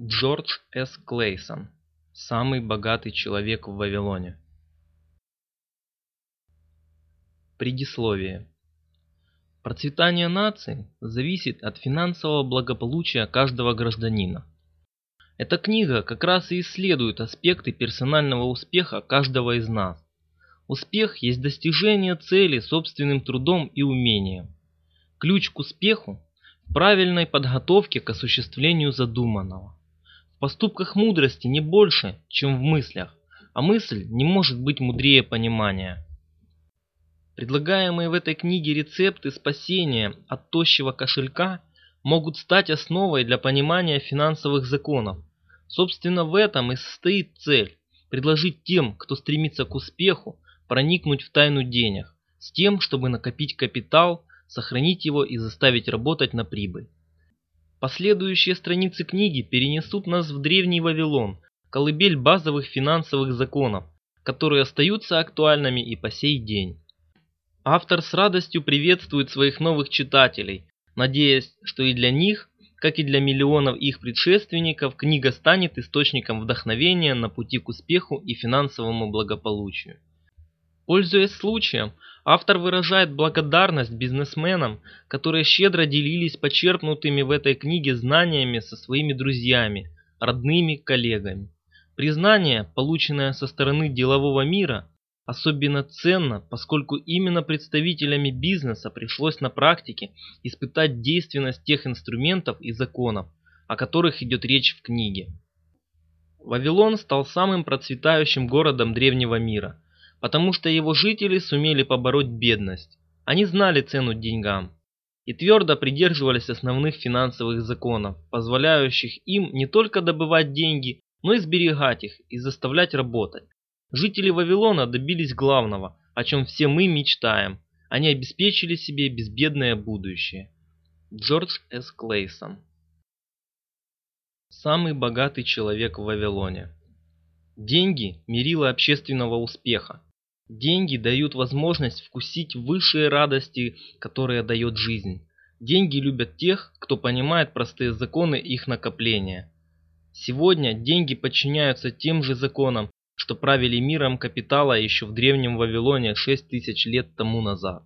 Джордж С. Клейсон. Самый богатый человек в Вавилоне. Предисловие. Процветание нации зависит от финансового благополучия каждого гражданина. Эта книга как раз и исследует аспекты персонального успеха каждого из нас. Успех есть достижение цели собственным трудом и умением. Ключ к успеху правильной подготовке к осуществлению задуманного. Поступках мудрости не больше, чем в мыслях, а мысль не может быть мудрее понимания. Предлагаемые в этой книге рецепты спасения от тощего кошелька могут стать основой для понимания финансовых законов. Собственно, в этом и состоит цель – предложить тем, кто стремится к успеху, проникнуть в тайну денег, с тем, чтобы накопить капитал, сохранить его и заставить работать на прибыль. Последующие страницы книги перенесут нас в древний Вавилон, колыбель базовых финансовых законов, которые остаются актуальными и по сей день. Автор с радостью приветствует своих новых читателей, надеясь, что и для них, как и для миллионов их предшественников, книга станет источником вдохновения на пути к успеху и финансовому благополучию. Пользуясь случаем, Автор выражает благодарность бизнесменам, которые щедро делились почерпнутыми в этой книге знаниями со своими друзьями, родными, коллегами. Признание, полученное со стороны делового мира, особенно ценно, поскольку именно представителями бизнеса пришлось на практике испытать действенность тех инструментов и законов, о которых идет речь в книге. Вавилон стал самым процветающим городом древнего мира – потому что его жители сумели побороть бедность. Они знали цену деньгам и твердо придерживались основных финансовых законов, позволяющих им не только добывать деньги, но и сберегать их и заставлять работать. Жители Вавилона добились главного, о чем все мы мечтаем. Они обеспечили себе безбедное будущее. Джордж С. Клейсон Самый богатый человек в Вавилоне Деньги – мерило общественного успеха. Деньги дают возможность вкусить высшие радости, которые дает жизнь. Деньги любят тех, кто понимает простые законы их накопления. Сегодня деньги подчиняются тем же законам, что правили миром капитала еще в древнем Вавилоне 6 тысяч лет тому назад.